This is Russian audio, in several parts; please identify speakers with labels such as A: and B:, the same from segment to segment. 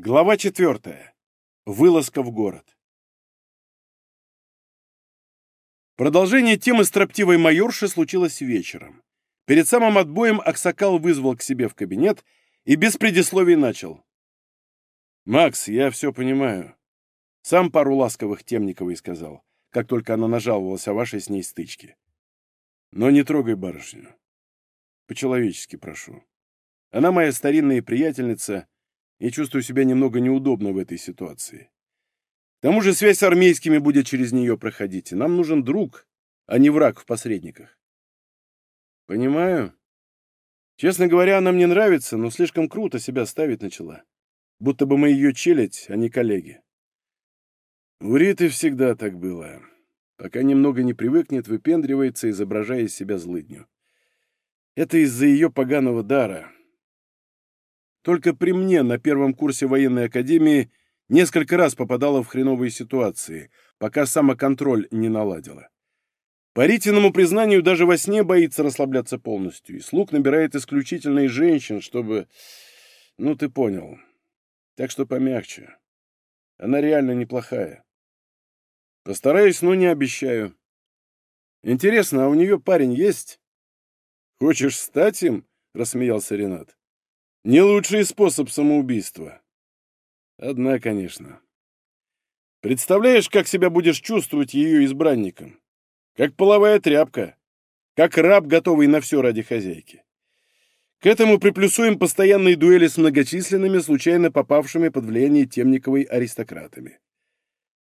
A: Глава четвертая. Вылазка в город. Продолжение темы строптивой майорши случилось вечером. Перед самым отбоем Аксакал вызвал к себе в кабинет и без предисловий начал. «Макс, я все понимаю. Сам пару ласковых Темниковой сказал, как только она нажаловалась о вашей с ней стычке. Но не трогай барышню. По-человечески прошу. Она моя старинная приятельница — и чувствую себя немного неудобно в этой ситуации. К тому же связь с армейскими будет через нее проходить, нам нужен друг, а не враг в посредниках. Понимаю. Честно говоря, она мне нравится, но слишком круто себя ставить начала. Будто бы мы ее челядь, а не коллеги. У Риты всегда так было. Пока немного не привыкнет, выпендривается, изображая из себя злыдню. Это из-за ее поганого дара. Только при мне на первом курсе военной академии несколько раз попадала в хреновые ситуации, пока самоконтроль не наладила. По Ритиному признанию, даже во сне боится расслабляться полностью, и слуг набирает исключительно из женщин, чтобы... Ну, ты понял. Так что помягче. Она реально неплохая. Постараюсь, но не обещаю. Интересно, а у нее парень есть? Хочешь стать им? — рассмеялся Ренат. Не лучший способ самоубийства. Одна, конечно. Представляешь, как себя будешь чувствовать ее избранником? Как половая тряпка. Как раб, готовый на все ради хозяйки. К этому приплюсуем постоянные дуэли с многочисленными, случайно попавшими под влияние Темниковой аристократами.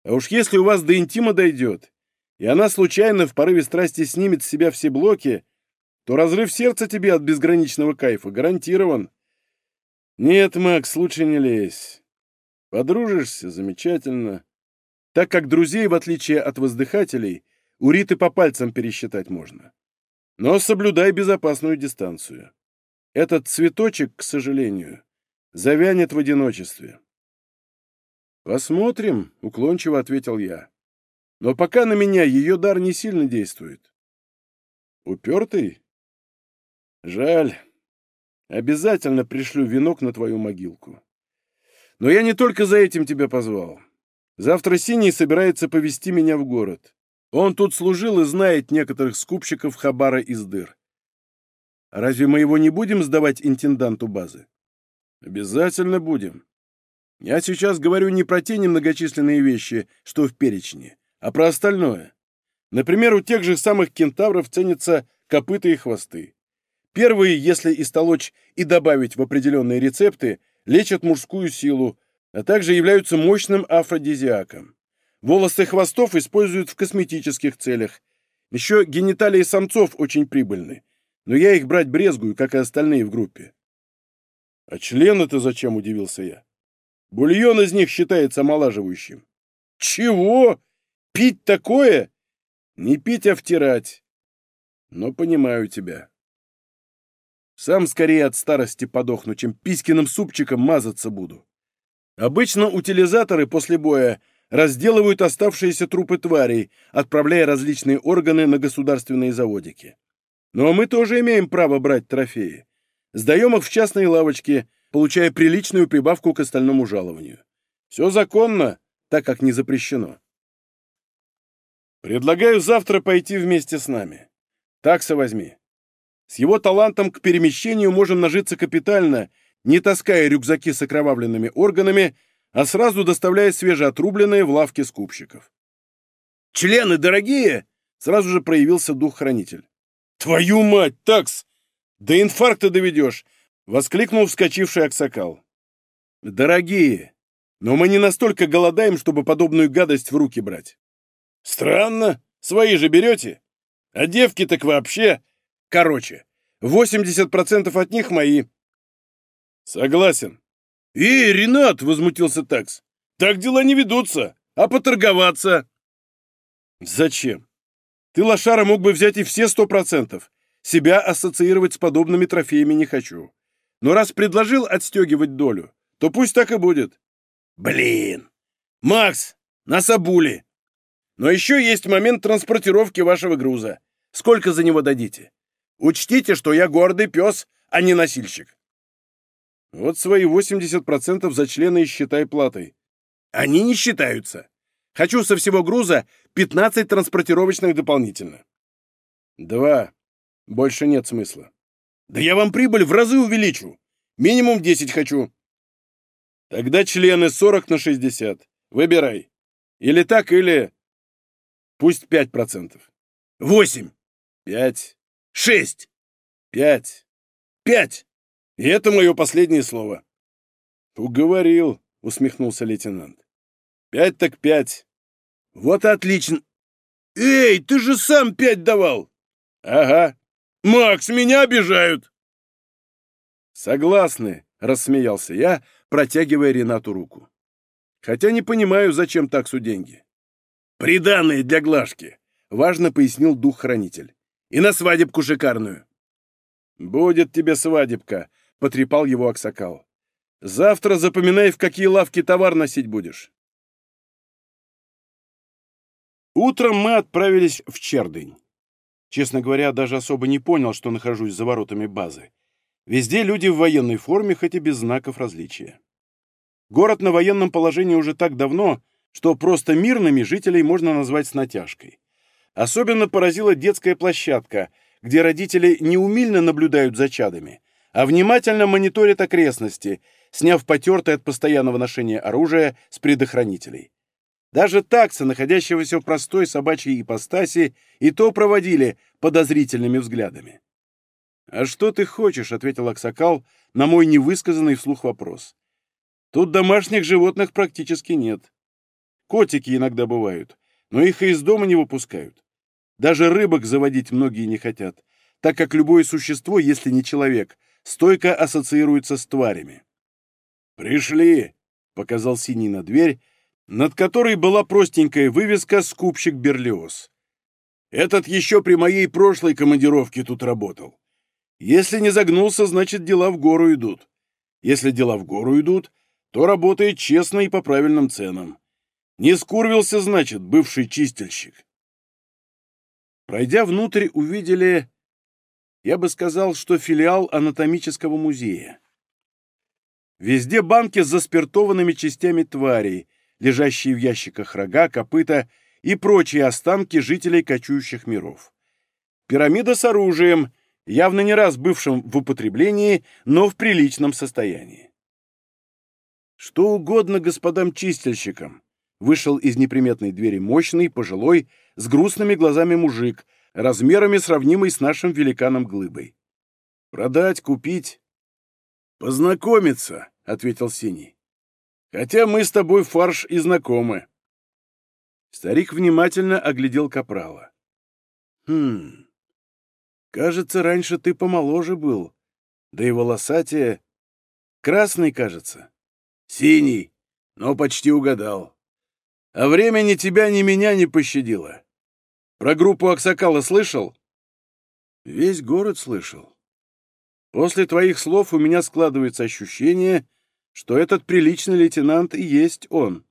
A: А уж если у вас до интима дойдет, и она случайно в порыве страсти снимет с себя все блоки, то разрыв сердца тебе от безграничного кайфа гарантирован. «Нет, Макс, лучше не лезь. Подружишься — замечательно. Так как друзей, в отличие от воздыхателей, у Риты по пальцам пересчитать можно. Но соблюдай безопасную дистанцию. Этот цветочек, к сожалению, завянет в одиночестве». «Посмотрим», — уклончиво ответил я. «Но пока на меня ее дар не сильно действует». «Упертый?» «Жаль». Обязательно пришлю венок на твою могилку. Но я не только за этим тебя позвал. Завтра Синий собирается повести меня в город. Он тут служил и знает некоторых скупщиков хабара из дыр. Разве мы его не будем сдавать интенданту базы? Обязательно будем. Я сейчас говорю не про те немногочисленные вещи, что в перечне, а про остальное. Например, у тех же самых кентавров ценятся копыта и хвосты. Первые, если истолочь и добавить в определенные рецепты, лечат мужскую силу, а также являются мощным афродизиаком. Волосы хвостов используют в косметических целях. Еще гениталии самцов очень прибыльны, но я их брать брезгую, как и остальные в группе. «А член-то зачем?» – удивился я. «Бульон из них считается омолаживающим». «Чего? Пить такое?» «Не пить, а втирать». «Но понимаю тебя». Сам скорее от старости подохну, чем писькиным супчиком мазаться буду. Обычно утилизаторы после боя разделывают оставшиеся трупы тварей, отправляя различные органы на государственные заводики. Но мы тоже имеем право брать трофеи. Сдаем их в частные лавочки, получая приличную прибавку к остальному жалованию. Все законно, так как не запрещено. Предлагаю завтра пойти вместе с нами. Такса возьми. С его талантом к перемещению можем нажиться капитально, не таская рюкзаки с окровавленными органами, а сразу доставляя свежеотрубленные в лавке скупщиков. «Члены дорогие!» — сразу же проявился дух-хранитель. «Твою мать, такс! До инфаркта доведешь!» — воскликнул вскочивший Аксакал. «Дорогие, но мы не настолько голодаем, чтобы подобную гадость в руки брать». «Странно, свои же берете? А девки так вообще...» Короче, 80% от них мои. Согласен. Эй, Ренат, возмутился Такс. Так дела не ведутся. А поторговаться? Зачем? Ты, лошара, мог бы взять и все сто процентов. Себя ассоциировать с подобными трофеями не хочу. Но раз предложил отстегивать долю, то пусть так и будет. Блин! Макс, нас обули. Но еще есть момент транспортировки вашего груза. Сколько за него дадите? Учтите, что я гордый пес, а не носильщик. Вот свои 80% за члены и считай платой.
B: Они не считаются. Хочу со всего груза 15 транспортировочных дополнительно.
A: Два. Больше нет смысла.
B: Да я вам прибыль в разы увеличу. Минимум 10 хочу.
A: Тогда члены 40 на 60. Выбирай. Или так, или... Пусть 5%.
B: 8.
A: 5.
B: 6.
A: 5.
B: 5.
A: И это мое последнее слово. Уговорил, усмехнулся лейтенант. Пять так пять.
B: Вот отлично. Эй, ты же сам пять давал.
A: Ага.
B: Макс, меня обижают.
A: Согласны, рассмеялся я, протягивая Ренату руку. Хотя не понимаю, зачем таксу деньги.
B: Приданные для Глашки, важно пояснил дух-хранитель. И на свадебку шикарную.
A: Будет тебе свадебка, потрепал его Аксакал. Завтра запоминай, в какие лавки товар носить будешь. Утром мы отправились в Чердынь. Честно говоря, даже особо не понял, что нахожусь за воротами базы. Везде люди в военной форме, хоть и без знаков различия. Город на военном положении уже так давно, что просто мирными жителей можно назвать с натяжкой. Особенно поразила детская площадка, где родители не умильно наблюдают за чадами, а внимательно мониторят окрестности, сняв потертое от постоянного ношения оружия с предохранителей. Даже такса, находящегося в простой собачьей ипостаси, и то проводили подозрительными взглядами. «А что ты хочешь?» — ответил Аксакал на мой невысказанный вслух вопрос. «Тут домашних животных практически нет. Котики иногда бывают, но их и из дома не выпускают. Даже рыбок заводить многие не хотят, так как любое существо, если не человек, стойко ассоциируется с тварями. «Пришли!» — показал синий на дверь, над которой была простенькая вывеска «Скупщик Берлиоз». «Этот еще при моей прошлой командировке тут работал. Если не загнулся, значит, дела в гору идут. Если дела в гору идут, то работает честно и по правильным ценам. Не скурвился, значит, бывший чистильщик». Пройдя внутрь, увидели я бы сказал, что филиал анатомического музея. Везде банки с заспиртованными частями тварей, лежащие в ящиках рога, копыта и прочие останки жителей кочующих миров. Пирамида с оружием, явно не раз бывшим в употреблении, но в приличном состоянии. Что угодно господам чистильщикам. Вышел из неприметной двери мощный, пожилой, с грустными глазами мужик, размерами сравнимый с нашим великаном глыбой. «Продать, купить?» «Познакомиться», — ответил Синий. «Хотя мы с тобой фарш и знакомы». Старик внимательно оглядел Капрала. «Хм... Кажется, раньше ты помоложе был, да и волосатее. Красный, кажется. Синий, но почти угадал. А время ни тебя, ни меня не пощадило. Про группу Аксакала слышал? Весь город слышал. После твоих слов у меня складывается ощущение, что этот приличный лейтенант и есть он.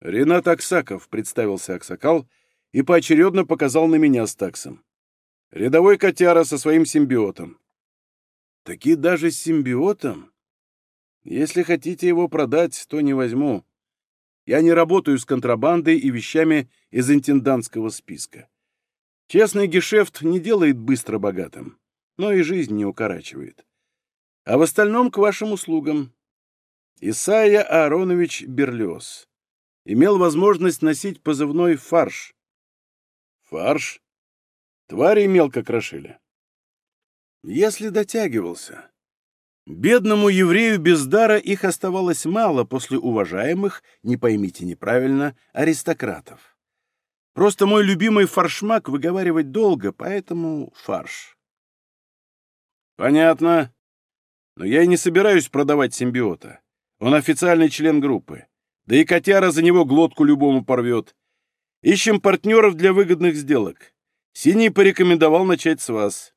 A: Ренат Аксаков, представился Аксакал и поочередно показал на меня с таксом. Рядовой котяра со своим симбиотом. Таки даже с симбиотом? Если хотите его продать, то не возьму. Я не работаю с контрабандой и вещами из интендантского списка. Честный гешефт не делает быстро богатым, но и жизнь не укорачивает. А в остальном к вашим услугам. Исайя Ааронович Берлиоз имел возможность носить позывной «фарш». «Фарш? Твари мелко крошили?» «Если дотягивался. Бедному еврею без дара их оставалось мало после уважаемых, не поймите неправильно, аристократов. Просто мой любимый фаршмак выговаривать долго, поэтому фарш. Понятно. Но я и не собираюсь продавать симбиота. Он официальный член группы. Да и котяра за него глотку любому порвет. Ищем партнеров для выгодных сделок. Синий порекомендовал начать с вас.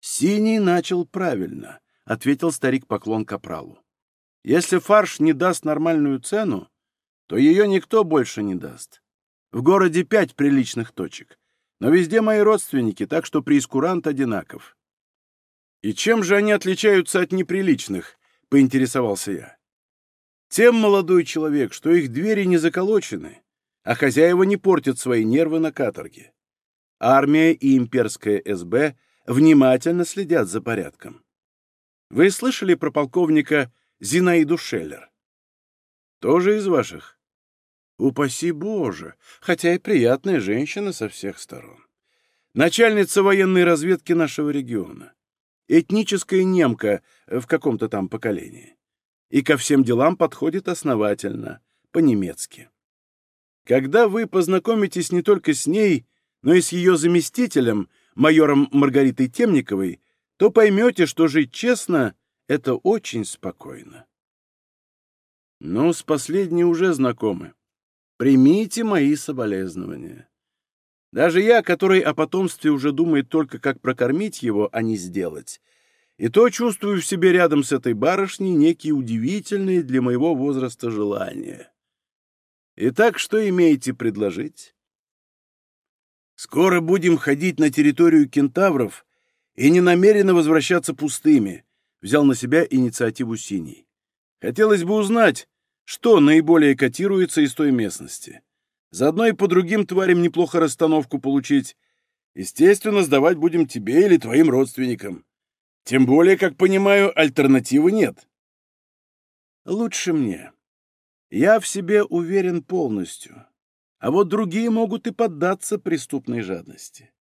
A: Синий начал правильно. — ответил старик поклон капралу. «Если фарш не даст нормальную цену, то ее никто больше не даст. В городе пять приличных точек, но везде мои родственники, так что прейскурант одинаков». «И чем же они отличаются от неприличных?» — поинтересовался я. «Тем, молодой человек, что их двери не заколочены, а хозяева не портят свои нервы на каторге. Армия и имперская СБ внимательно следят за порядком. Вы слышали про полковника Зинаиду Шеллер? Тоже из ваших? Упаси Боже, хотя и приятная женщина со всех сторон. Начальница военной разведки нашего региона. Этническая немка в каком-то там поколении. И ко всем делам подходит основательно, по-немецки. Когда вы познакомитесь не только с ней, но и с ее заместителем, майором Маргаритой Темниковой, то поймете, что жить честно — это очень спокойно. Ну, с последней уже знакомы. Примите мои соболезнования. Даже я, который о потомстве уже думает только как прокормить его, а не сделать, и то чувствую в себе рядом с этой барышней некие удивительные для моего возраста желания. Итак, что имеете предложить? Скоро будем ходить на территорию кентавров и не намерены возвращаться пустыми, взял на себя инициативу Синий. Хотелось бы узнать, что наиболее котируется из той местности. Заодно и по другим тварям неплохо расстановку получить. Естественно, сдавать будем тебе или твоим родственникам. Тем более, как понимаю, альтернативы нет. Лучше мне. Я в себе уверен полностью. А вот другие могут и поддаться преступной жадности.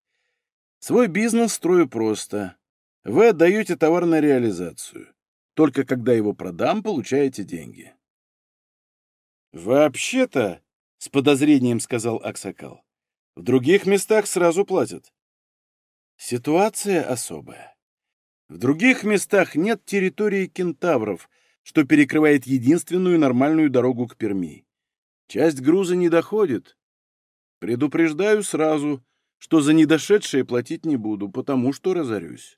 A: Свой бизнес строю просто. Вы отдаете товар на реализацию. Только когда его продам, получаете деньги. «Вообще-то», — с подозрением сказал Аксакал, — «в других местах сразу платят». Ситуация особая. В других местах нет территории кентавров, что перекрывает единственную нормальную дорогу к Перми. Часть груза не доходит. Предупреждаю сразу, что за недошедшее платить не буду, потому что разорюсь.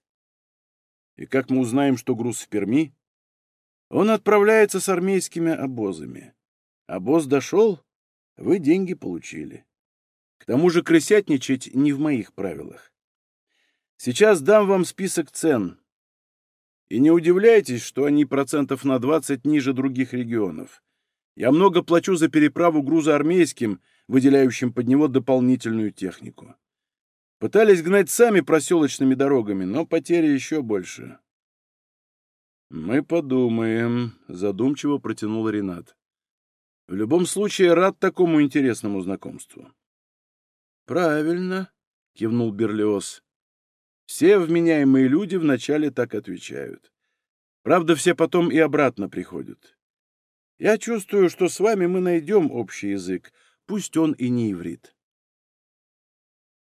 A: И как мы узнаем, что груз в Перми? Он отправляется с армейскими обозами. Обоз дошел, вы деньги получили. К тому же крысятничать не в моих правилах. Сейчас дам вам список цен. И не удивляйтесь, что они процентов на 20 ниже других регионов. Я много плачу за переправу груза армейским, выделяющим под него дополнительную технику. Пытались гнать сами проселочными дорогами, но потери еще больше. «Мы подумаем», — задумчиво протянул Ренат. «В любом случае, рад такому интересному знакомству». «Правильно», — кивнул Берлиоз. «Все вменяемые люди вначале так отвечают. Правда, все потом и обратно приходят. Я чувствую, что с вами мы найдем общий язык, пусть он и не иврит».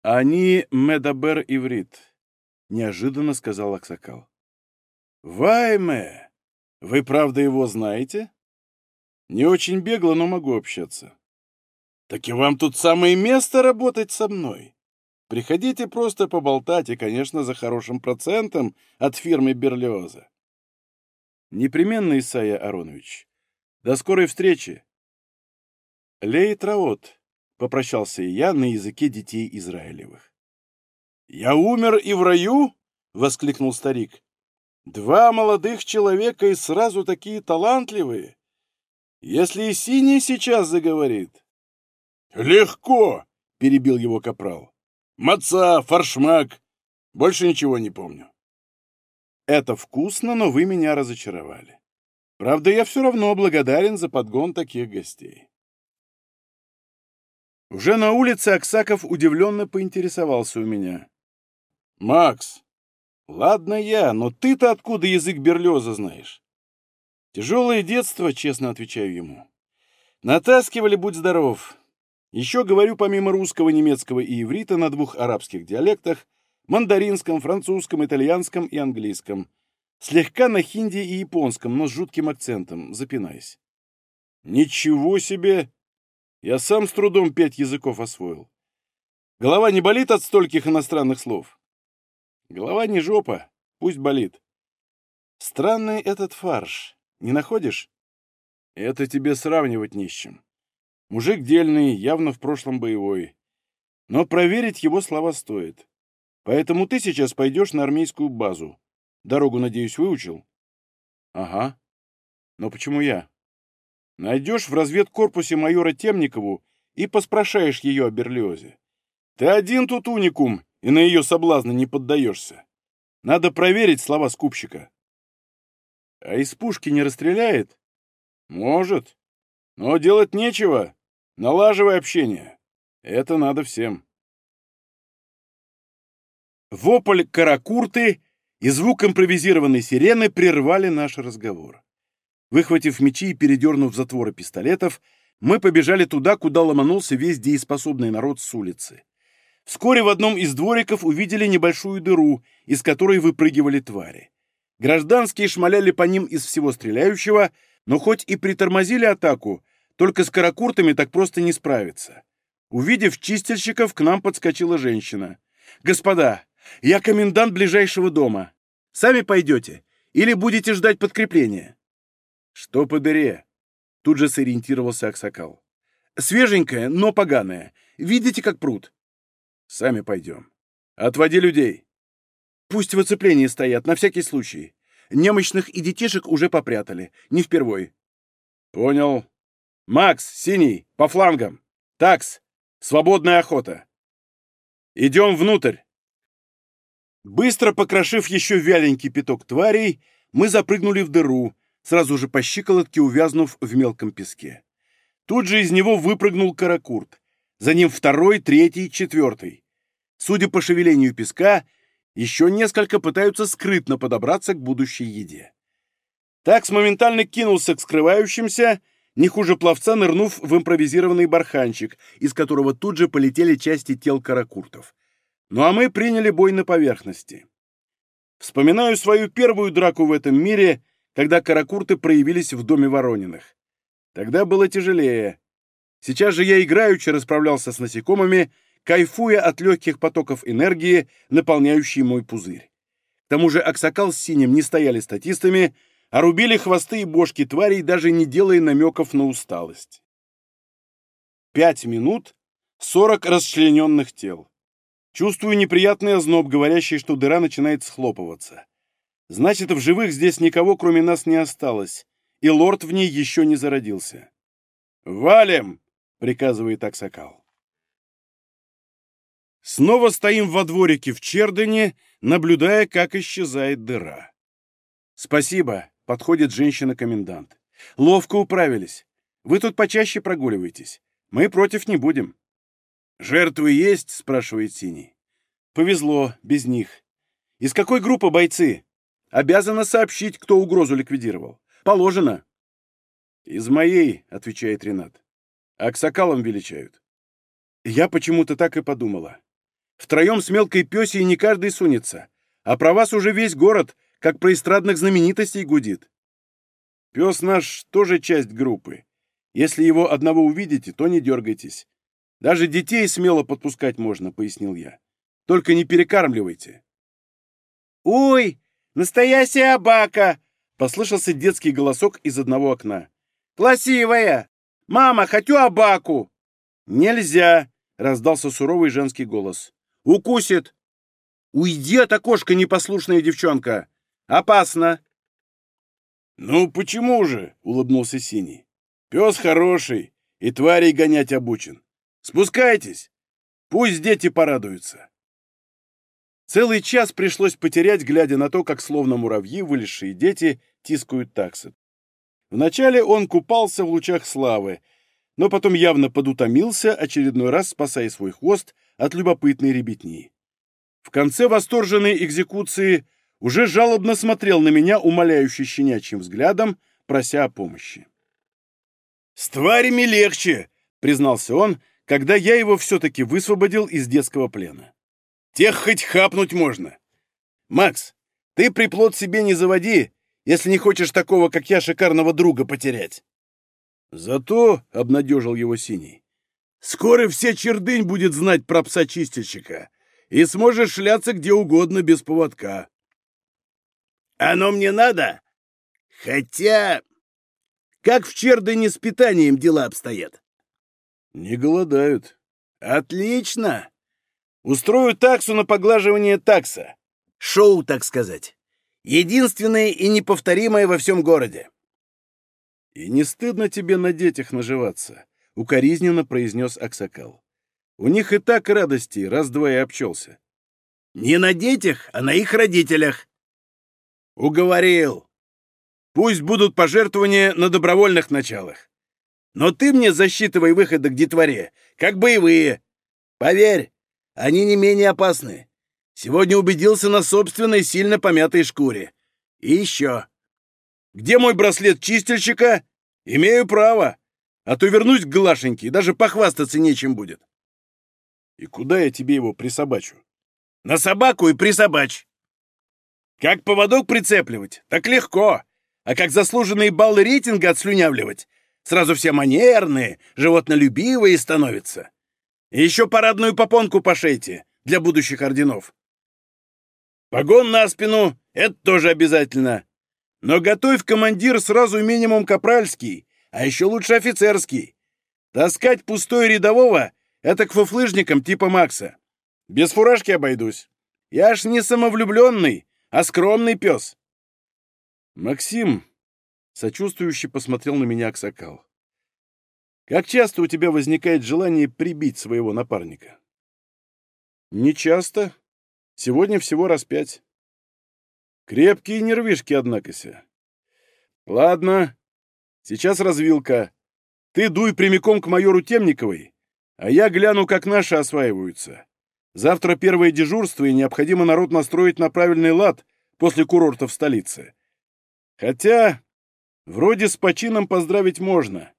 A: «Они медабер иврит», — неожиданно сказал Аксакал. «Вайме! Вы, правда, его знаете?» «Не очень бегло, но могу общаться». «Так и вам тут самое место работать со мной. Приходите просто поболтать, и, конечно, за хорошим процентом от фирмы Берлиоза». «Непременно, Исайя Аронович. До скорой встречи!» Лей Траот, — попрощался и я на языке детей Израилевых. «Я умер и в раю?» — воскликнул старик. «Два молодых человека и сразу такие талантливые. Если и синий сейчас заговорит...» «Легко!» — перебил его капрал. «Маца, форшмак. Больше ничего не помню». «Это вкусно, но вы меня разочаровали. Правда, я все равно благодарен за подгон таких гостей». Уже на улице Аксаков удивленно поинтересовался у меня. «Макс, ладно я, но ты-то откуда язык Берлеза знаешь?» «Тяжелое детство», — честно отвечаю ему. «Натаскивали, будь здоров. Еще говорю помимо русского, немецкого и иврита на двух арабских диалектах, мандаринском, французском, итальянском и английском. Слегка на хинди и японском, но с жутким акцентом, запинаясь. «Ничего себе!» Я сам с трудом пять языков освоил. Голова не болит от стольких иностранных слов? Голова не жопа, пусть болит. Странный этот фарш, не находишь? Это тебе сравнивать не с чем. Мужик дельный, явно в прошлом боевой. Но проверить его слова стоит. Поэтому ты сейчас пойдешь на армейскую базу. Дорогу, надеюсь, выучил? Ага. Но почему я? Найдешь в разведкорпусе майора Темникову и поспрашаешь ее о Берлиозе. Ты один тут уникум, и на ее соблазны не поддаешься. Надо проверить слова скупщика. А из пушки не расстреляет? Может. Но делать нечего. Налаживай общение. Это надо всем. Вопль каракурты и звук импровизированной сирены прервали наш разговор. Выхватив мечи и передернув затворы пистолетов, мы побежали туда, куда ломанулся весь дееспособный народ с улицы. Вскоре в одном из двориков увидели небольшую дыру, из которой выпрыгивали твари. Гражданские шмаляли по ним из всего стреляющего, но хоть и притормозили атаку, только с каракуртами так просто не справиться. Увидев чистильщиков, к нам подскочила женщина. «Господа, я комендант ближайшего дома. Сами пойдете? Или будете ждать подкрепления?» «Что по дыре?» Тут же сориентировался Аксакал. «Свеженькая, но поганая. Видите, как пруд?» «Сами пойдем. Отводи людей». «Пусть в оцеплении стоят, на всякий случай. Немощных и детишек уже попрятали. Не впервой». «Понял. Макс, синий, по флангам. Такс, свободная охота. Идем внутрь». Быстро покрошив еще вяленький пяток тварей, мы запрыгнули в дыру, сразу же по щиколотке увязнув в мелком песке. Тут же из него выпрыгнул каракурт. За ним второй, третий, четвертый. Судя по шевелению песка, еще несколько пытаются скрытно подобраться к будущей еде. Такс моментально кинулся к скрывающимся, не хуже пловца нырнув в импровизированный барханчик, из которого тут же полетели части тел каракуртов. Ну а мы приняли бой на поверхности. Вспоминаю свою первую драку в этом мире — когда каракурты проявились в доме Ворониных. Тогда было тяжелее. Сейчас же я играючи расправлялся с насекомыми, кайфуя от легких потоков энергии, наполняющей мой пузырь. К тому же Аксакал с Синим не стояли статистами, а рубили хвосты и бошки тварей, даже не делая намеков на усталость. Пять минут, сорок расчлененных тел. Чувствую неприятный озноб, говорящий, что дыра начинает схлопываться. Значит, в живых здесь никого, кроме нас, не осталось, и лорд в ней еще не зародился. «Валим!» — приказывает Аксакал. Снова стоим во дворике в Чердене, наблюдая, как исчезает дыра. «Спасибо», — подходит женщина-комендант. «Ловко управились. Вы тут почаще прогуливаетесь. Мы против не будем». «Жертвы есть?» — спрашивает Синий. «Повезло, без них. Из какой группы бойцы?» Обязана сообщить, кто угрозу ликвидировал. Положено. Из моей, отвечает Ренат. Аксакалом величают. Я почему-то так и подумала. Втроем с мелкой пёсей не каждый сунется, а про вас уже весь город, как про эстрадных знаменитостей, гудит. Пес наш тоже часть группы. Если его одного увидите, то не дергайтесь. Даже детей смело подпускать можно, пояснил я. Только не перекармливайте. «Ой!» Настоящая абака!» — послышался детский голосок из одного окна. «Красивая! Мама, хочу абаку!» «Нельзя!» — раздался суровый женский голос. «Укусит!» «Уйди от окошка, непослушная девчонка! Опасно!» «Ну, почему же?» — улыбнулся Синий. «Пес хороший и тварей гонять обучен. Спускайтесь! Пусть дети порадуются!» Целый час пришлось потерять, глядя на то, как словно муравьи, вылезшие дети, тискают таксы. Вначале он купался в лучах славы, но потом явно подутомился, очередной раз спасая свой хвост от любопытной ребятни. В конце восторженной экзекуции уже жалобно смотрел на меня, умоляющий щенячьим взглядом, прося о помощи. «С тварями легче!» — признался он, когда я его все-таки высвободил из детского плена. Тех хоть хапнуть можно. Макс, ты приплод себе не заводи, если не хочешь такого, как я, шикарного друга потерять. Зато, — обнадежил его Синий, — скоро вся чердынь будет знать про пса-чистильщика, и сможешь шляться где угодно без поводка. Оно мне надо? Хотя... Как в чердыне с питанием дела обстоят? Не голодают. Отлично! Устрою таксу на поглаживание такса. Шоу, так сказать.
B: Единственное и неповторимое во всем городе.
A: «И не стыдно тебе на детях наживаться?» — укоризненно произнес Аксакал. «У них и так радости, раз-два и обчелся».
B: «Не на детях, а на их родителях». «Уговорил. Пусть будут пожертвования на добровольных началах. Но ты мне засчитывай выходы к детворе, как боевые. Поверь, они не менее опасны. Сегодня убедился на собственной сильно помятой шкуре. И еще. Где мой браслет чистильщика? Имею право. А то вернусь к Глашеньке, и даже похвастаться нечем будет.
A: И куда я тебе его присобачу?
B: На собаку и присобачь. Как поводок прицепливать, так легко. А как заслуженные баллы рейтинга отслюнявливать, сразу все манерные, животнолюбивые становятся. И еще парадную попонку пошейте для будущих орденов. Погон на спину — это тоже обязательно. Но готовь командир сразу минимум капральский, а еще лучше офицерский. Таскать пустой рядового — это к фуфлыжникам типа Макса. Без фуражки обойдусь. Я ж не самовлюбленный, а скромный пес.
A: Максим, сочувствующе посмотрел на меня Аксакал. Как часто у тебя возникает желание прибить своего напарника? Не часто. Сегодня всего раз пять. Крепкие нервишки, однако ся. Ладно, сейчас развилка. Ты дуй прямиком к майору Темниковой, а я гляну, как наши осваиваются. Завтра первое дежурство, и необходимо народ настроить на правильный лад после курорта в столице. Хотя, вроде с почином поздравить можно.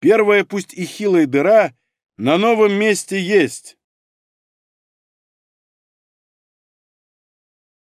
A: Первая, пусть и хилая дыра, на новом месте есть.